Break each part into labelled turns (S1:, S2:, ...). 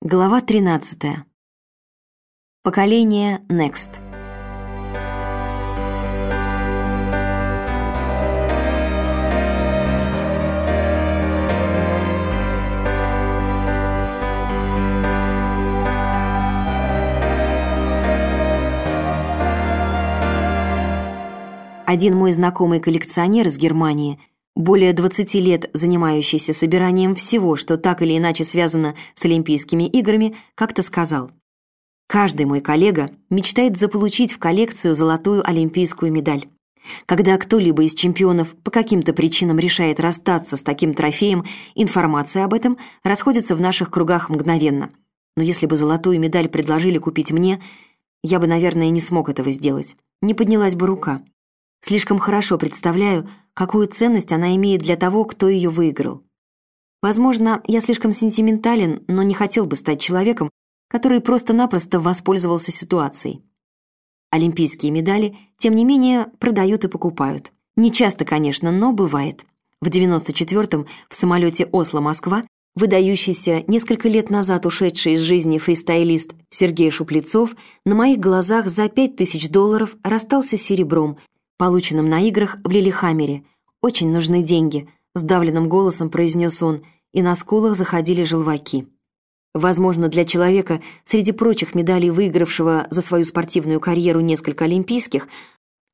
S1: Глава 13. Поколение Next. Один мой знакомый коллекционер из Германии более 20 лет занимающийся собиранием всего, что так или иначе связано с Олимпийскими играми, как-то сказал. «Каждый мой коллега мечтает заполучить в коллекцию золотую олимпийскую медаль. Когда кто-либо из чемпионов по каким-то причинам решает расстаться с таким трофеем, информация об этом расходится в наших кругах мгновенно. Но если бы золотую медаль предложили купить мне, я бы, наверное, не смог этого сделать. Не поднялась бы рука. Слишком хорошо представляю, какую ценность она имеет для того, кто ее выиграл. Возможно, я слишком сентиментален, но не хотел бы стать человеком, который просто-напросто воспользовался ситуацией. Олимпийские медали, тем не менее, продают и покупают. Не часто, конечно, но бывает. В 94-м в самолете Осло-Москва выдающийся, несколько лет назад ушедший из жизни фристайлист Сергей Шуплецов на моих глазах за 5000 долларов расстался с серебром полученным на играх в Лилихаммере. Очень нужны деньги», — сдавленным голосом произнес он, и на скулах заходили желваки. Возможно, для человека, среди прочих медалей выигравшего за свою спортивную карьеру несколько олимпийских,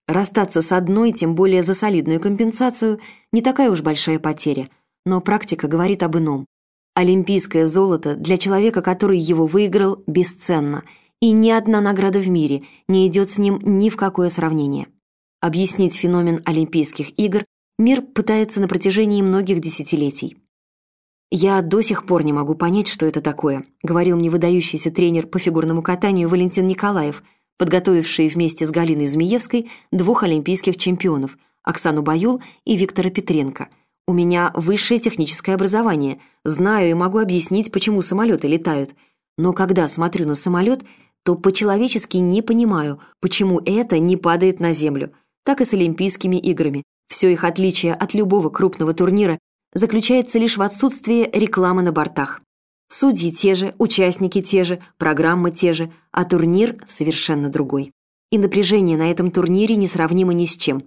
S1: расстаться с одной, тем более за солидную компенсацию, не такая уж большая потеря. Но практика говорит об ином. Олимпийское золото для человека, который его выиграл, бесценно, и ни одна награда в мире не идет с ним ни в какое сравнение. Объяснить феномен Олимпийских игр мир пытается на протяжении многих десятилетий. «Я до сих пор не могу понять, что это такое», говорил мне выдающийся тренер по фигурному катанию Валентин Николаев, подготовивший вместе с Галиной Змеевской двух олимпийских чемпионов Оксану Баюл и Виктора Петренко. «У меня высшее техническое образование, знаю и могу объяснить, почему самолеты летают. Но когда смотрю на самолет, то по-человечески не понимаю, почему это не падает на землю» так и с Олимпийскими играми. Все их отличие от любого крупного турнира заключается лишь в отсутствии рекламы на бортах. Судьи те же, участники те же, программы те же, а турнир совершенно другой. И напряжение на этом турнире несравнимо ни с чем.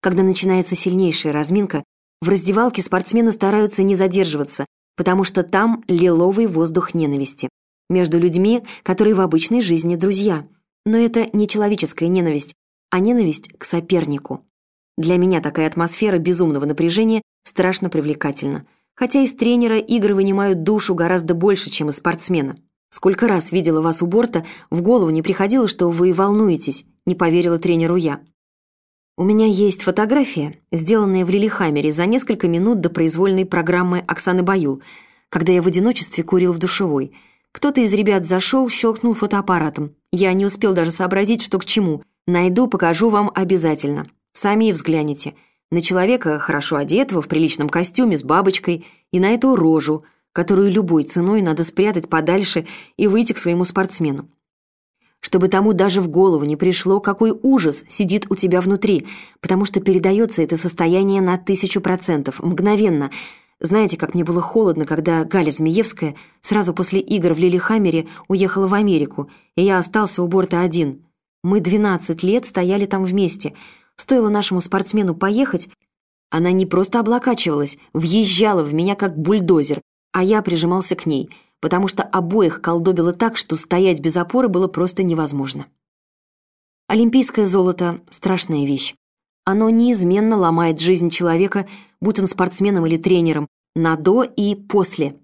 S1: Когда начинается сильнейшая разминка, в раздевалке спортсмены стараются не задерживаться, потому что там лиловый воздух ненависти. Между людьми, которые в обычной жизни друзья. Но это не человеческая ненависть, а ненависть к сопернику. Для меня такая атмосфера безумного напряжения страшно привлекательна. Хотя из тренера игры вынимают душу гораздо больше, чем из спортсмена. Сколько раз видела вас у борта, в голову не приходило, что вы волнуетесь, не поверила тренеру я. У меня есть фотография, сделанная в Лилихаммере за несколько минут до произвольной программы Оксаны Баюл, когда я в одиночестве курил в душевой. Кто-то из ребят зашел, щелкнул фотоаппаратом. Я не успел даже сообразить, что к чему – Найду, покажу вам обязательно. Сами взгляните. На человека, хорошо одетого, в приличном костюме, с бабочкой, и на эту рожу, которую любой ценой надо спрятать подальше и выйти к своему спортсмену. Чтобы тому даже в голову не пришло, какой ужас сидит у тебя внутри, потому что передается это состояние на тысячу процентов, мгновенно. Знаете, как мне было холодно, когда Галя Змеевская сразу после игр в Лилихаммере уехала в Америку, и я остался у борта один – мы 12 лет стояли там вместе. Стоило нашему спортсмену поехать, она не просто облокачивалась, въезжала в меня как бульдозер, а я прижимался к ней, потому что обоих колдобило так, что стоять без опоры было просто невозможно. Олимпийское золото – страшная вещь. Оно неизменно ломает жизнь человека, будь он спортсменом или тренером, на «до» и «после».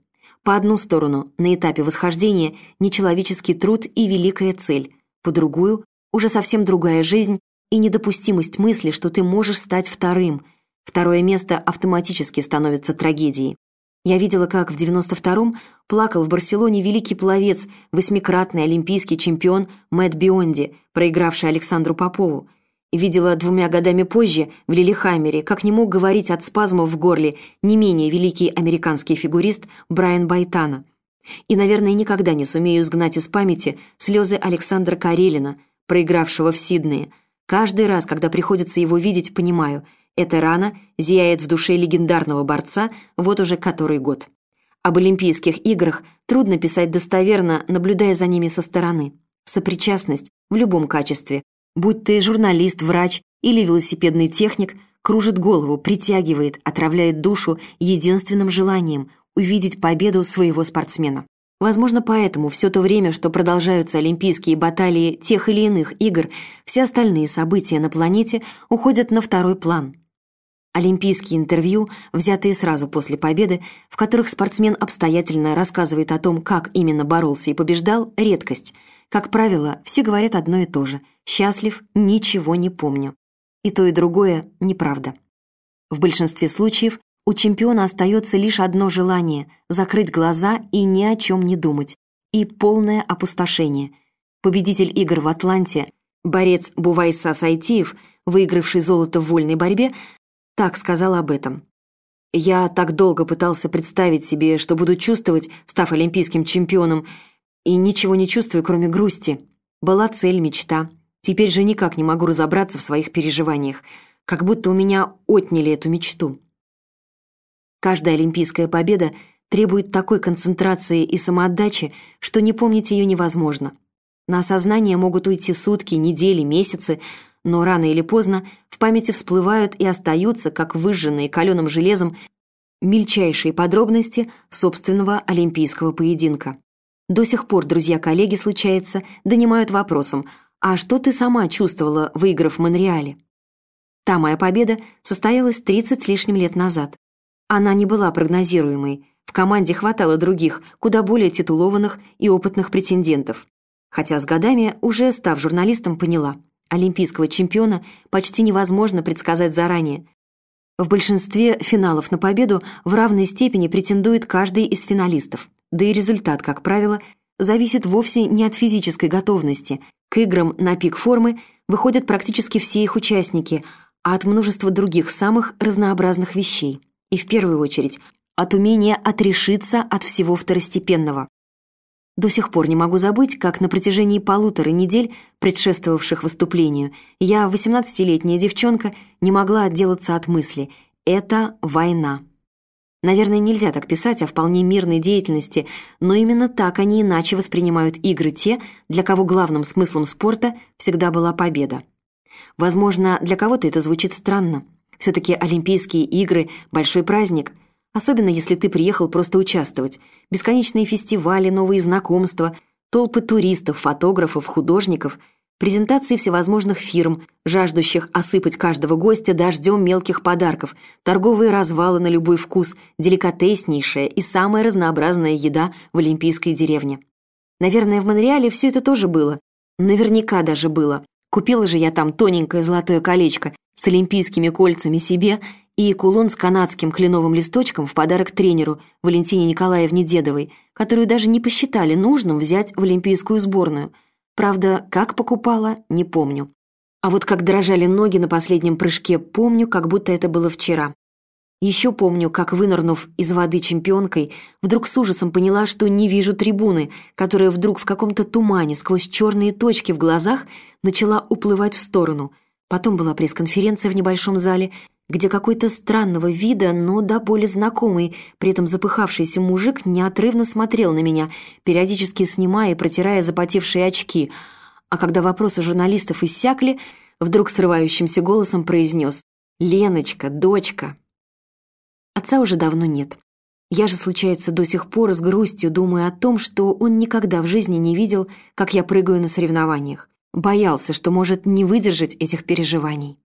S1: По одну сторону, на этапе восхождения, нечеловеческий труд и великая цель, по другую уже совсем другая жизнь и недопустимость мысли, что ты можешь стать вторым. Второе место автоматически становится трагедией. Я видела, как в 92-м плакал в Барселоне великий пловец, восьмикратный олимпийский чемпион Мэтт Бионди, проигравший Александру Попову. Видела двумя годами позже в Лилихаммере, как не мог говорить от спазмов в горле не менее великий американский фигурист Брайан Байтана. И, наверное, никогда не сумею изгнать из памяти слезы Александра Карелина – проигравшего в Сиднее. Каждый раз, когда приходится его видеть, понимаю, эта рана зияет в душе легендарного борца вот уже который год. Об Олимпийских играх трудно писать достоверно, наблюдая за ними со стороны. Сопричастность в любом качестве, будь ты журналист, врач или велосипедный техник, кружит голову, притягивает, отравляет душу единственным желанием – увидеть победу своего спортсмена. Возможно, поэтому все то время, что продолжаются олимпийские баталии тех или иных игр, все остальные события на планете уходят на второй план – Олимпийские интервью, взятые сразу после победы, в которых спортсмен обстоятельно рассказывает о том, как именно боролся и побеждал, редкость. Как правило, все говорят одно и то же. «Счастлив, ничего не помню». И то, и другое неправда. В большинстве случаев у чемпиона остается лишь одно желание – закрыть глаза и ни о чем не думать. И полное опустошение. Победитель игр в Атланте, борец Бувайса Сайтиев, выигравший золото в вольной борьбе, так сказал об этом. Я так долго пытался представить себе, что буду чувствовать, став олимпийским чемпионом, и ничего не чувствую, кроме грусти. Была цель, мечта. Теперь же никак не могу разобраться в своих переживаниях, как будто у меня отняли эту мечту. Каждая олимпийская победа требует такой концентрации и самоотдачи, что не помнить ее невозможно. На осознание могут уйти сутки, недели, месяцы, но рано или поздно в памяти всплывают и остаются, как выжженные каленым железом, мельчайшие подробности собственного олимпийского поединка. До сих пор друзья-коллеги, случается, донимают вопросом «А что ты сама чувствовала, выиграв в Монреале?» Та моя победа состоялась 30 с лишним лет назад. Она не была прогнозируемой. В команде хватало других, куда более титулованных и опытных претендентов. Хотя с годами, уже став журналистом, поняла – олимпийского чемпиона почти невозможно предсказать заранее. В большинстве финалов на победу в равной степени претендует каждый из финалистов. Да и результат, как правило, зависит вовсе не от физической готовности. К играм на пик формы выходят практически все их участники, а от множества других самых разнообразных вещей. И в первую очередь от умения отрешиться от всего второстепенного. До сих пор не могу забыть, как на протяжении полутора недель, предшествовавших выступлению, я, 18-летняя девчонка, не могла отделаться от мысли «это война». Наверное, нельзя так писать о вполне мирной деятельности, но именно так они иначе воспринимают игры те, для кого главным смыслом спорта всегда была победа. Возможно, для кого-то это звучит странно. Все-таки Олимпийские игры – большой праздник – Особенно, если ты приехал просто участвовать. Бесконечные фестивали, новые знакомства, толпы туристов, фотографов, художников, презентации всевозможных фирм, жаждущих осыпать каждого гостя дождем мелких подарков, торговые развалы на любой вкус, деликатеснейшая и самая разнообразная еда в Олимпийской деревне. Наверное, в Монреале все это тоже было. Наверняка даже было. Купила же я там тоненькое золотое колечко с олимпийскими кольцами себе и кулон с канадским кленовым листочком в подарок тренеру Валентине Николаевне Дедовой, которую даже не посчитали нужным взять в олимпийскую сборную. Правда, как покупала, не помню. А вот как дрожали ноги на последнем прыжке, помню, как будто это было вчера. Еще помню, как, вынырнув из воды чемпионкой, вдруг с ужасом поняла, что не вижу трибуны, которая вдруг в каком-то тумане сквозь черные точки в глазах начала уплывать в сторону. Потом была пресс-конференция в небольшом зале, где какой-то странного вида, но до боли знакомый, при этом запыхавшийся мужик неотрывно смотрел на меня, периодически снимая и протирая запотевшие очки, а когда вопросы журналистов иссякли, вдруг срывающимся голосом произнес «Леночка, дочка». Отца уже давно нет. Я же, случается, до сих пор с грустью думаю о том, что он никогда в жизни не видел, как я прыгаю на соревнованиях. Боялся, что может не выдержать этих переживаний.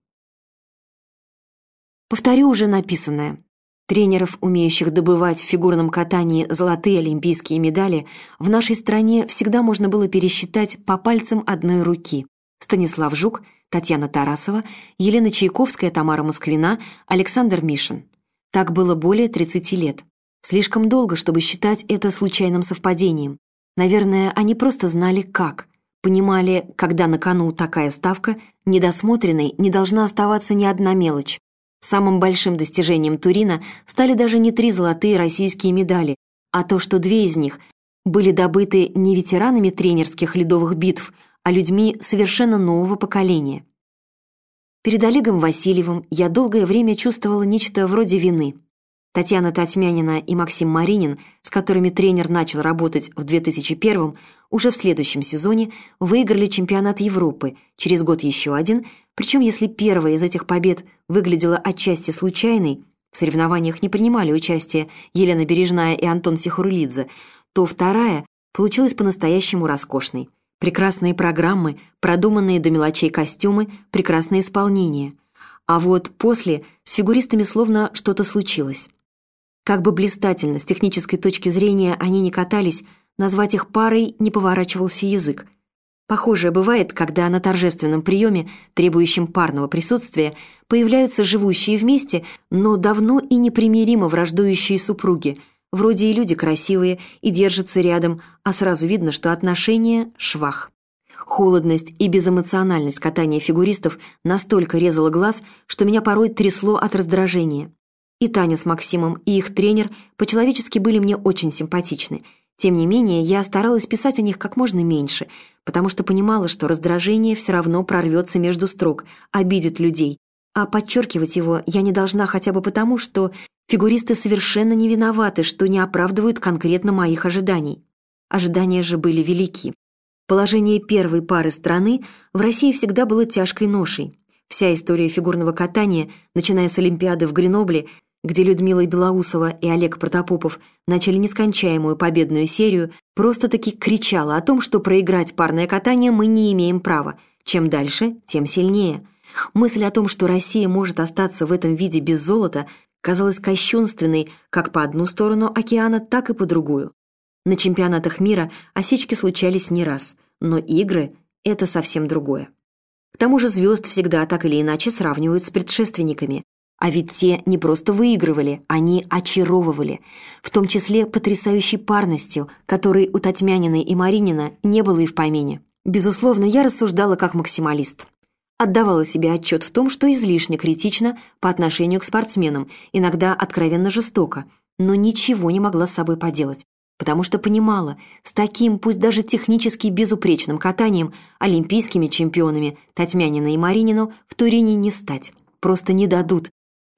S1: Повторю уже написанное. Тренеров, умеющих добывать в фигурном катании золотые олимпийские медали, в нашей стране всегда можно было пересчитать по пальцам одной руки. Станислав Жук, Татьяна Тарасова, Елена Чайковская, Тамара Москвина, Александр Мишин. Так было более 30 лет. Слишком долго, чтобы считать это случайным совпадением. Наверное, они просто знали как. Понимали, когда на кону такая ставка, недосмотренной не должна оставаться ни одна мелочь. Самым большим достижением Турина стали даже не три золотые российские медали, а то, что две из них были добыты не ветеранами тренерских ледовых битв, а людьми совершенно нового поколения. Перед Олегом Васильевым я долгое время чувствовала нечто вроде вины. Татьяна Татьмянина и Максим Маринин, с которыми тренер начал работать в 2001 уже в следующем сезоне выиграли чемпионат Европы, через год еще один, причем если первая из этих побед выглядела отчасти случайной, в соревнованиях не принимали участие Елена Бережная и Антон Сихурулидзе, то вторая получилась по-настоящему роскошной. Прекрасные программы, продуманные до мелочей костюмы, прекрасное исполнение. А вот после с фигуристами словно что-то случилось. Как бы блистательно с технической точки зрения они не катались, назвать их парой не поворачивался язык. Похожее бывает, когда на торжественном приеме, требующем парного присутствия, появляются живущие вместе, но давно и непримиримо враждующие супруги. Вроде и люди красивые, и держатся рядом, а сразу видно, что отношения – швах. Холодность и безэмоциональность катания фигуристов настолько резала глаз, что меня порой трясло от раздражения. И Таня с Максимом, и их тренер по-человечески были мне очень симпатичны. Тем не менее, я старалась писать о них как можно меньше, потому что понимала, что раздражение все равно прорвется между строк, обидит людей. А подчеркивать его я не должна хотя бы потому, что фигуристы совершенно не виноваты, что не оправдывают конкретно моих ожиданий. Ожидания же были велики. Положение первой пары страны в России всегда было тяжкой ношей. Вся история фигурного катания, начиная с Олимпиады в Гренобле, где Людмила Белоусова и Олег Протопопов начали нескончаемую победную серию, просто-таки кричала о том, что проиграть парное катание мы не имеем права. Чем дальше, тем сильнее. Мысль о том, что Россия может остаться в этом виде без золота, казалась кощунственной как по одну сторону океана, так и по другую. На чемпионатах мира осечки случались не раз, но игры — это совсем другое. К тому же звезд всегда так или иначе сравнивают с предшественниками, а ведь те не просто выигрывали, они очаровывали, в том числе потрясающей парностью, которой у Татьмянина и Маринина не было и в помине. Безусловно, я рассуждала как максималист. Отдавала себе отчет в том, что излишне критично по отношению к спортсменам, иногда откровенно жестоко, но ничего не могла с собой поделать, потому что понимала, с таким, пусть даже технически безупречным катанием, олимпийскими чемпионами Татьмянина и Маринину в Турине не стать. Просто не дадут,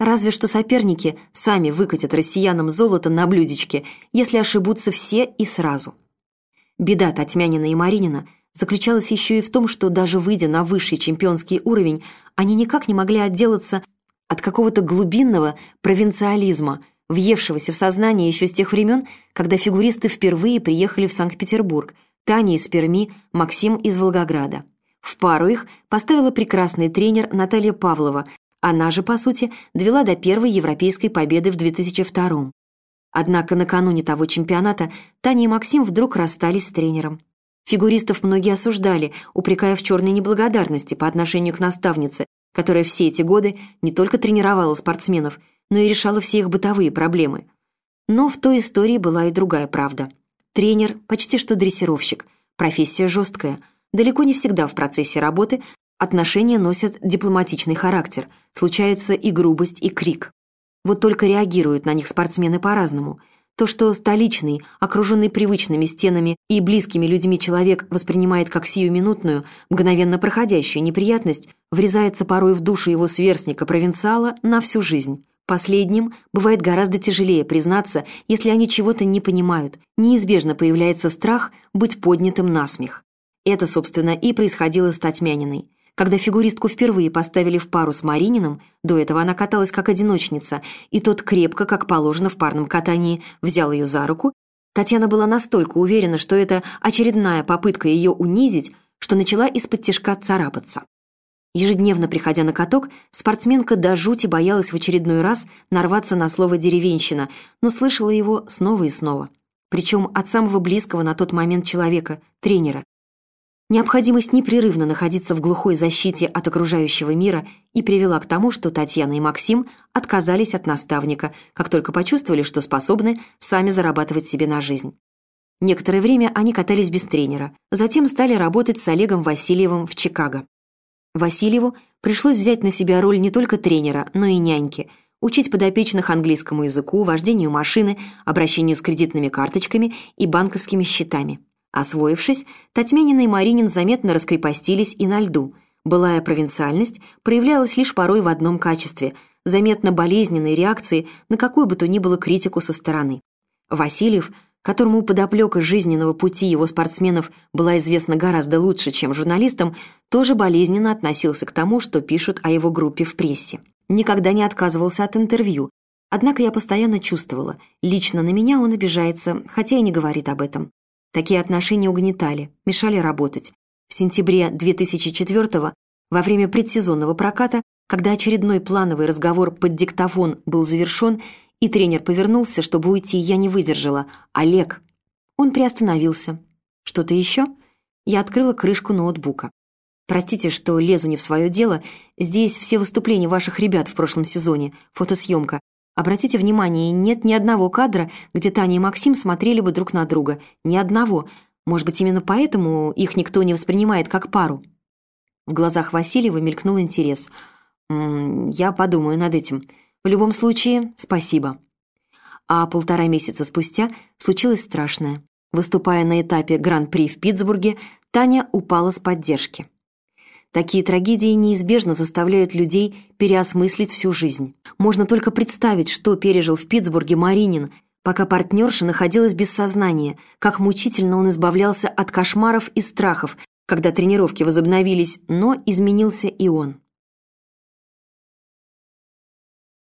S1: Разве что соперники сами выкатят россиянам золото на блюдечке, если ошибутся все и сразу. Беда Татьмянина и Маринина заключалась еще и в том, что даже выйдя на высший чемпионский уровень, они никак не могли отделаться от какого-то глубинного провинциализма, въевшегося в сознание еще с тех времен, когда фигуристы впервые приехали в Санкт-Петербург, Таня из Перми, Максим из Волгограда. В пару их поставила прекрасный тренер Наталья Павлова, она же, по сути, довела до первой европейской победы в 2002 Однако накануне того чемпионата Таня и Максим вдруг расстались с тренером. Фигуристов многие осуждали, упрекая в черной неблагодарности по отношению к наставнице, которая все эти годы не только тренировала спортсменов, но и решала все их бытовые проблемы. Но в той истории была и другая правда. Тренер почти что дрессировщик, профессия жесткая. Далеко не всегда в процессе работы Отношения носят дипломатичный характер, случаются и грубость, и крик. Вот только реагируют на них спортсмены по-разному. То, что столичный, окруженный привычными стенами и близкими людьми человек воспринимает как сиюминутную, мгновенно проходящую неприятность, врезается порой в душу его сверстника-провинциала на всю жизнь. Последним бывает гораздо тяжелее признаться, если они чего-то не понимают. Неизбежно появляется страх быть поднятым на смех. Это, собственно, и происходило с Татьмяниной. Когда фигуристку впервые поставили в пару с Марининым, до этого она каталась как одиночница, и тот крепко, как положено в парном катании, взял ее за руку, Татьяна была настолько уверена, что это очередная попытка ее унизить, что начала из-под тяжка царапаться. Ежедневно приходя на каток, спортсменка до жути боялась в очередной раз нарваться на слово «деревенщина», но слышала его снова и снова. Причем от самого близкого на тот момент человека, тренера, Необходимость непрерывно находиться в глухой защите от окружающего мира и привела к тому, что Татьяна и Максим отказались от наставника, как только почувствовали, что способны сами зарабатывать себе на жизнь. Некоторое время они катались без тренера, затем стали работать с Олегом Васильевым в Чикаго. Васильеву пришлось взять на себя роль не только тренера, но и няньки, учить подопечных английскому языку, вождению машины, обращению с кредитными карточками и банковскими счетами. Освоившись, Татьмянин и Маринин заметно раскрепостились и на льду. Былая провинциальность проявлялась лишь порой в одном качестве – заметно болезненной реакции на какую бы то ни было критику со стороны. Васильев, которому подоплека жизненного пути его спортсменов была известна гораздо лучше, чем журналистам, тоже болезненно относился к тому, что пишут о его группе в прессе. Никогда не отказывался от интервью, однако я постоянно чувствовала, лично на меня он обижается, хотя и не говорит об этом. Такие отношения угнетали, мешали работать. В сентябре 2004 во время предсезонного проката, когда очередной плановый разговор под диктофон был завершен, и тренер повернулся, чтобы уйти, я не выдержала. «Олег!» Он приостановился. «Что-то еще?» Я открыла крышку ноутбука. «Простите, что лезу не в свое дело. Здесь все выступления ваших ребят в прошлом сезоне, фотосъемка. Обратите внимание, нет ни одного кадра, где Таня и Максим смотрели бы друг на друга. Ни одного. Может быть, именно поэтому их никто не воспринимает как пару?» В глазах Васильева мелькнул интерес. «М -м, «Я подумаю над этим. В любом случае, спасибо». А полтора месяца спустя случилось страшное. Выступая на этапе Гран-при в Питтсбурге, Таня упала с поддержки. Такие трагедии неизбежно заставляют людей переосмыслить всю жизнь. Можно только представить, что пережил в Питтсбурге Маринин, пока партнерша находилась без сознания, как мучительно он избавлялся от кошмаров и страхов, когда тренировки возобновились, но изменился и он.